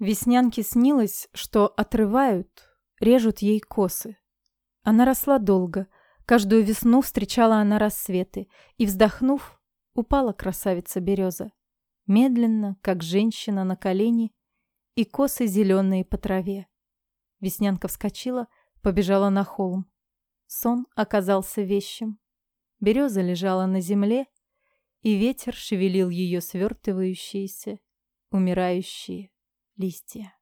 Веснянке снилось, что отрывают, режут ей косы. Она росла долго, каждую весну встречала она рассветы, и, вздохнув, упала красавица береза. Медленно, как женщина на колени, и косы зеленые по траве. Веснянка вскочила, побежала на холм. Сон оказался вещим. Береза лежала на земле, и ветер шевелил ее свертывающиеся, умирающие листья.